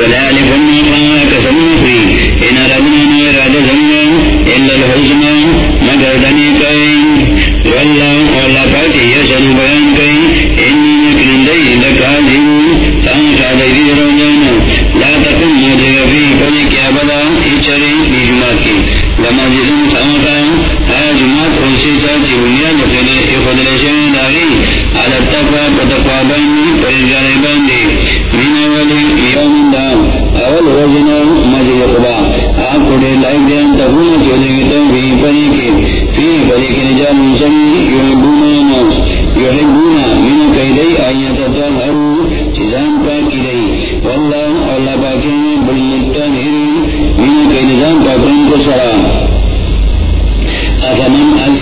وذلك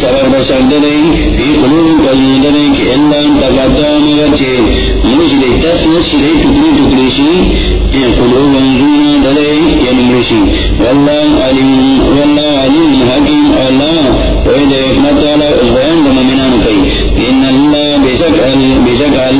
سبب رسند نہیں، فی قلوب قلند نہیں کہ اللہ انتا فاتا مگر چھے منشلی تسنس شلی ٹکڑی ٹکڑی شی قلوب انزونا دلے یا یعنی نمرشی واللہ علیم واللہ علیم حکیم اللہ پوید حکمت والا، اس بیان دمومنان کئی۔ ان اللہ بشک اللہ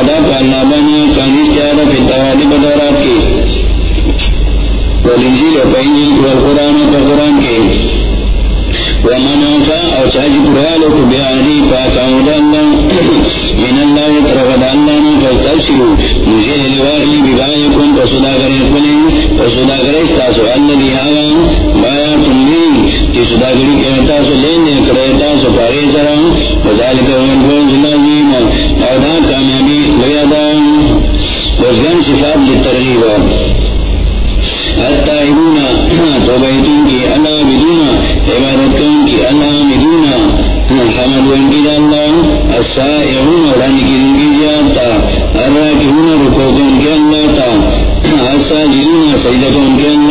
سائعون اڑان کی دنگی جانتا ارہ کی کے اللہ تا آسا جلون کے اللہ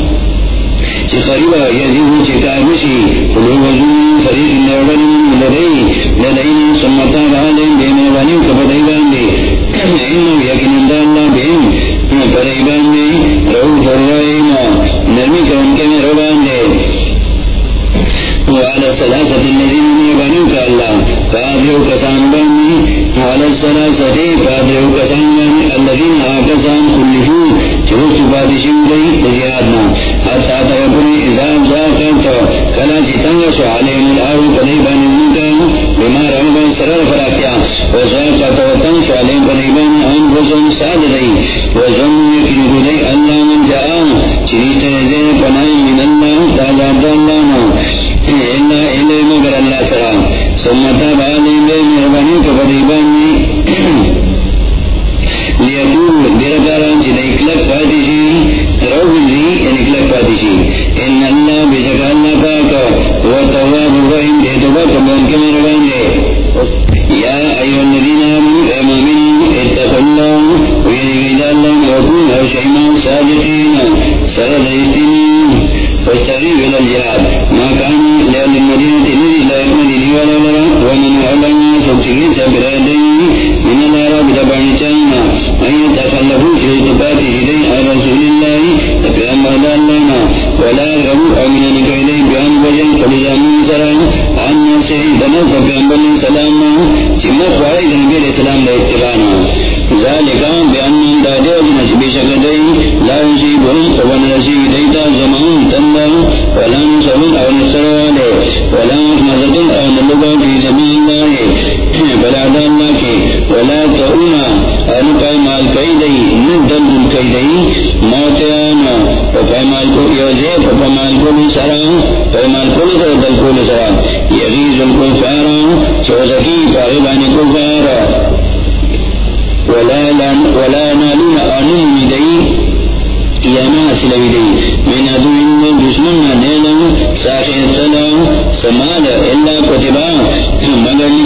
چی قریبا یزیو چی کامشی قلو وزون فرید لیوڑن لدئی لدئی سمتا بہالیم بے مہربانیو کپدائی باندی. اینو یقین اندار اللہ بہم پدائی رو فرائینا نرمی کا میں رو باندی. وعلى ثلاثة الذين يبنوك الله. فأدعو كسان بني، وعلى الثلاثة فأدعو كسان بني. الذين آكسان خلفوا جوت بادشو دي لجهادنا. حتى تيقني إذا ضاقت كلا جتنش عليهم الأرض قريبا نزمتا بما رغبا سرر فراكتا وزاقت وتنش عليهم قريبا أنفسهم سادرين. وزم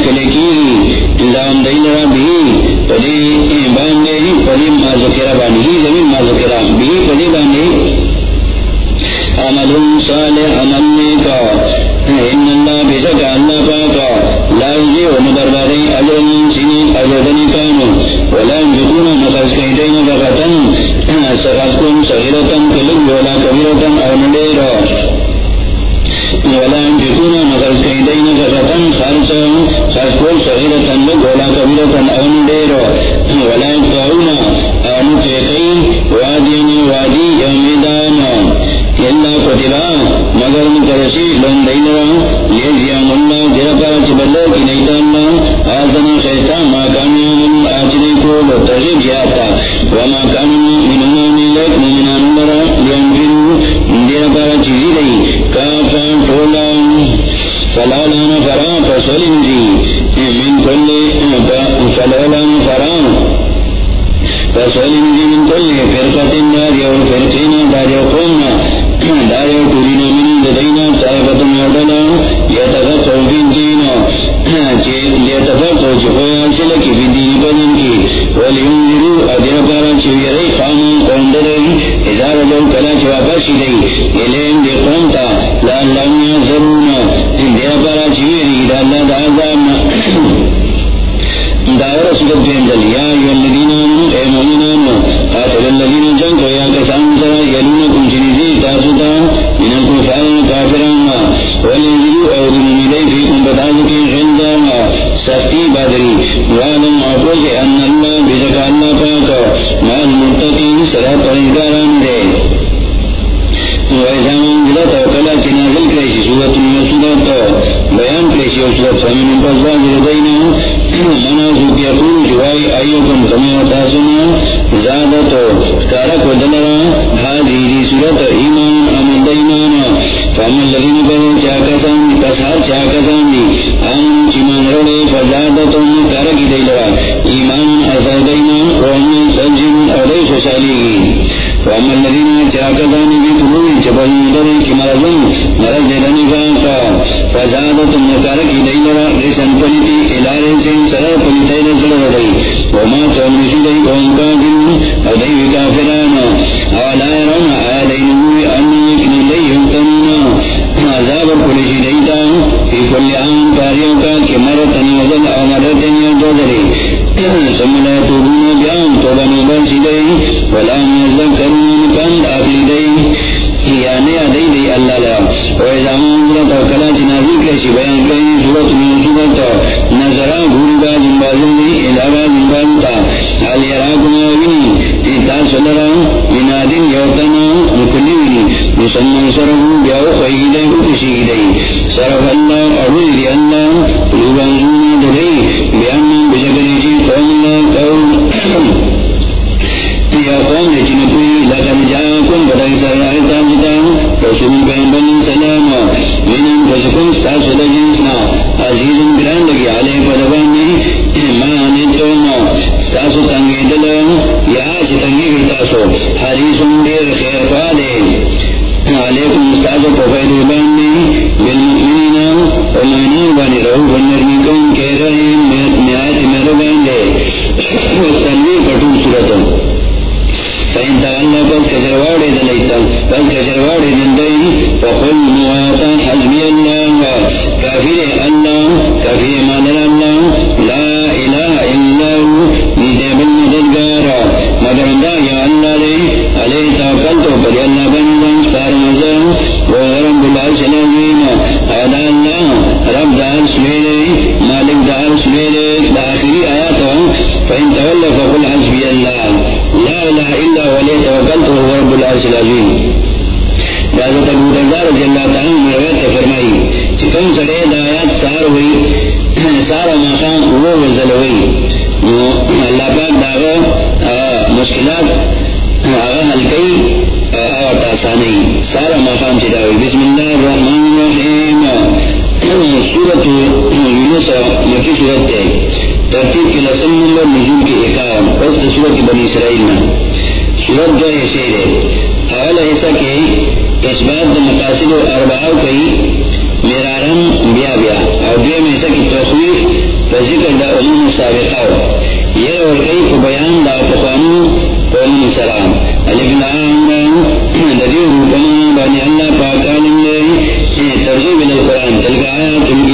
کلے کی الزام دئی لڑا بھی پری باندھے پری ماں ذکیرہ بانی، زمین ماں ذکیرہ وعلم عفوز العليم آیا تم کی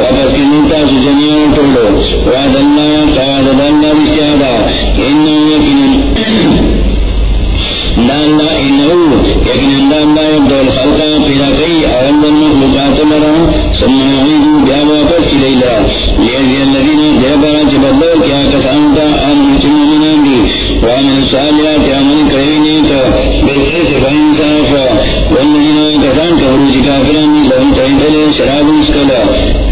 واپس کی کیا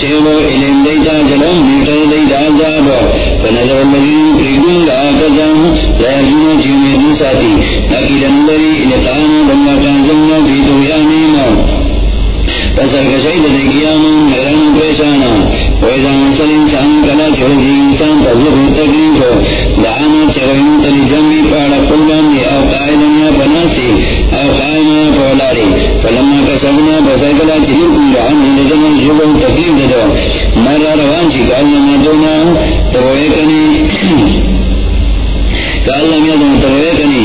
سیرو علم دیتا جلم نیٹر دیتا عذاب فنظر اللذین پریدن لآقزم لہرزنو جیومی دن ساتی تاکی دنبری الاتان بما کانزمنا بیتو پسرکشای لدگیانو میران پریشانا. ویزان سل انسان کلا چھوڑی جی انسان پا زبو تکلیفو دعانا چھوڑیم تلی جنبی پاڑا قلبان دی، او قائدن یا پناسی او قائدن یا پولاری فلما کسرنا پسرکلا چھوڑی کنگان لدن زبو تکلیف ددو مر روان چی کالنا مدونا تو ایکنی کالنا مدونا تو ایکنی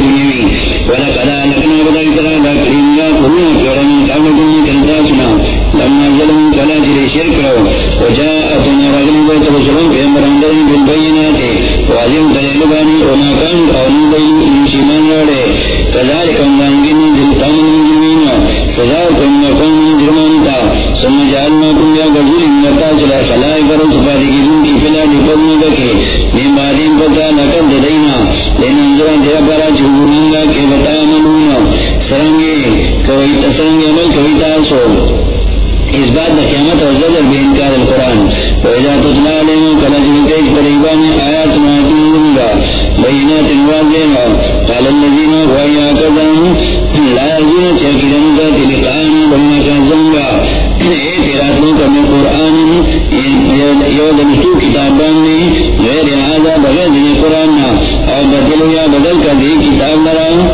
یو دلسو کتاب باندے غیر حاضر بغیر دنی قرآن اور بدلو یا بدل کر دے کتاب لراؤ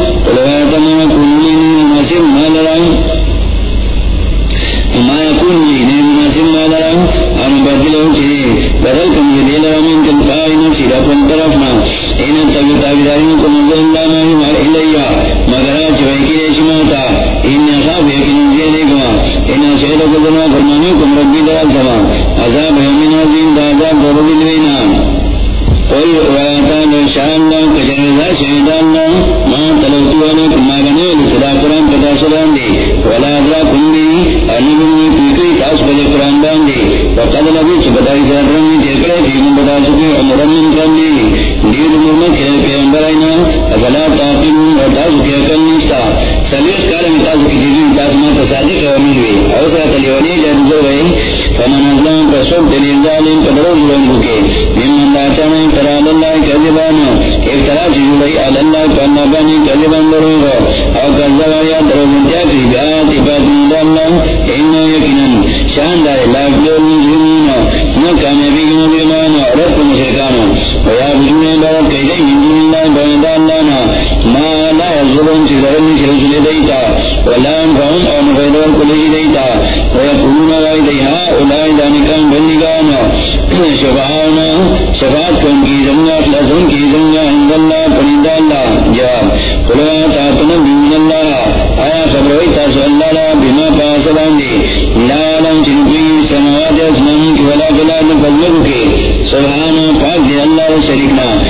دير مرمت كي پیغمبر آئینا افلا تاقلون وتاسو كي اقل نستا سلیت کالا میں تاسو کی جیدی تاس ما تصادق ومید وی اوسا تلیونی جانزو وی فمن ازلام فسوک دلیل ظالم قدرو ظلم بکے ممن لا چانا ترال اللہ کذبانا افترا چیزوڑی علی اللہ کانا جی بانی کذبان دروغ او کذبا یا دروغ انتیا بیات عباد اللہ انہا یکنن شان دار لاکلو مجرمین نو کامیابی کی مجرمان رب مشرکانو ویا بجون عبادت کئی دی من دون اللہ بانی اللہ نا ما لا ظلم چیز رمی شرسل دیتا۔ ولا انفهم او مفیدون کلی دیتا۔ ویقولون وائی دیها اولائی دانکان بندگانا شفاعنا، شفاعت کن کی زنگا خلصن کی زنگا عند اللہ پرند اللہ۔ جواب قلوا تاتنا بیون اللہ۔ آیا خبروی تاسو اللہ بلاد کے سبحانہ پاک دے اللہ شریک نہ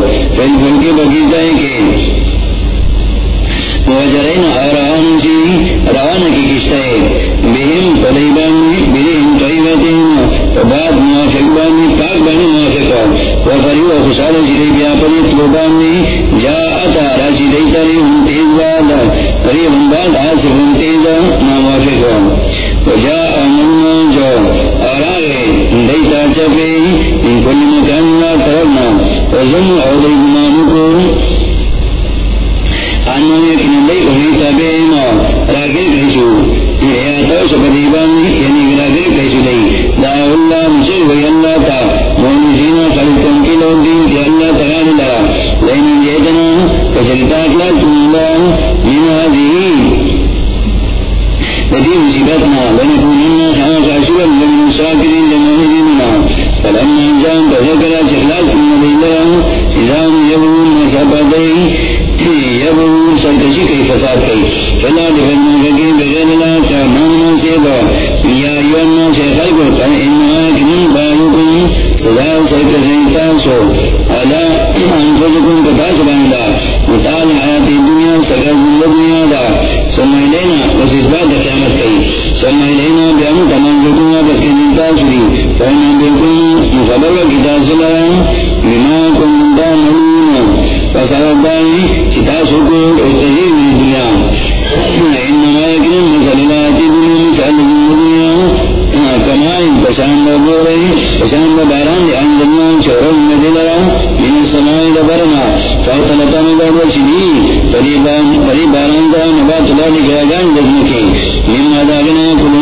تاسو فی الفلک بگیتا کے وجرین آران سی روان کی کشتے بہم قریبان بہم قریبتین وبعد موافق بانی پاک بانی موافق وفری و خسال سیدی بیا پری طلبانی جا اتا راسی دیتا لی ہم تیز باد قریب ہم بعد آسف ہم تیز موافق وجا امن جو آراغ دیتا چپے ان کل مکان لا ترنا وزم اولی گنانو کو انو یکن لئی امی تابین راگر کشو یا تو سپدیبان یعنی راگر کشو لئی دا اللہ مشر وی اللہ تا مونسین خلقن کی لون دین کی اللہ تغانی لرا لین جیتنا کسلتا اکلا تنبا من آدھی ندی مصیبتنا لنکونن خان خاشوا لمن شاکرین لمہدیننا فلما انجام تذکرہ چخلاص کن لیلہ ازام یبون مسابدئی یبون سرکشی فساد فلا بغیر اللہ سے با یا سے انہا صدا سرکشی تاسو علا انفسکن مطال حیات دنیا سکر دنیا دا۔ لینا اس بات قیامت کئی۔ سمجھ لینا تمام جدنیا بس کے فہنا بالکل بما کن دا ملون فسرد دانی کتاب سکر اتجیر من دنیا انما یکنن مسللاتی دنیا مسل دنیا کمائن پشان بو رہی پشان باران دی انجنان چورم مدلرا من السمائی دبرنا فاطلتا مدر وشدی پریبان پریباران دا نبات لالی گراگان دزمکی من مدارنا کلن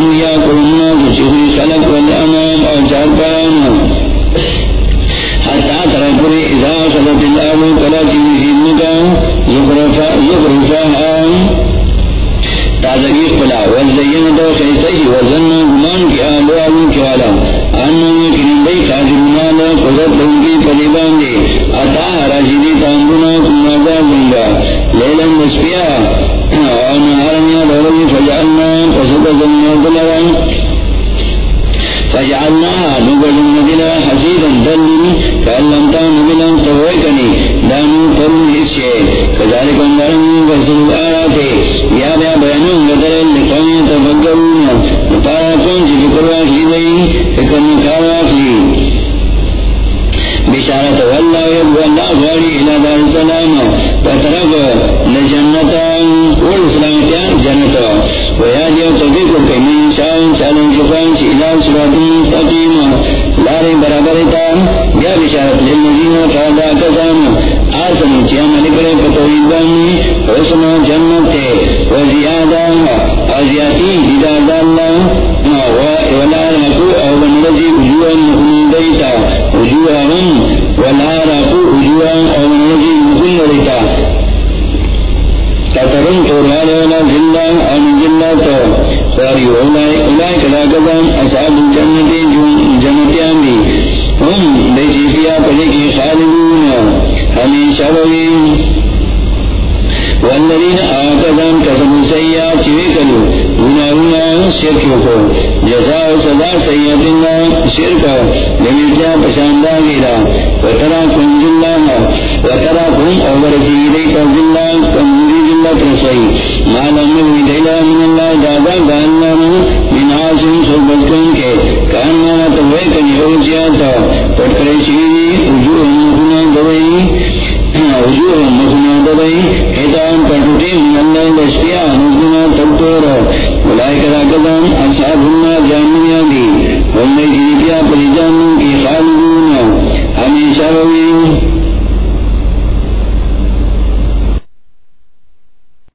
هم دیجی فیا پلکی خالدون ہمیشہ بوین والذین آتذان کسبوا سیئات شرک کو جزاء صدا سیئات اللہ، شرک لمیتیا پساندہ گیرا وطرا کن جلہ وطرا کن اوبر سیدی پر جلہ، کمزوری جلہ ترسوئی مالا نوی دیلا من اللہ دادا گاننا من آسن صحبت کن کے. کاننا تبوئے کنی ہو جیاتا. پٹکرے سیدی وجوہ مکنہ دوئی کتاب بلائے کرا کدام اصحاب اللہ جانیا بھی کی خالدون۔ ہمیشہ روی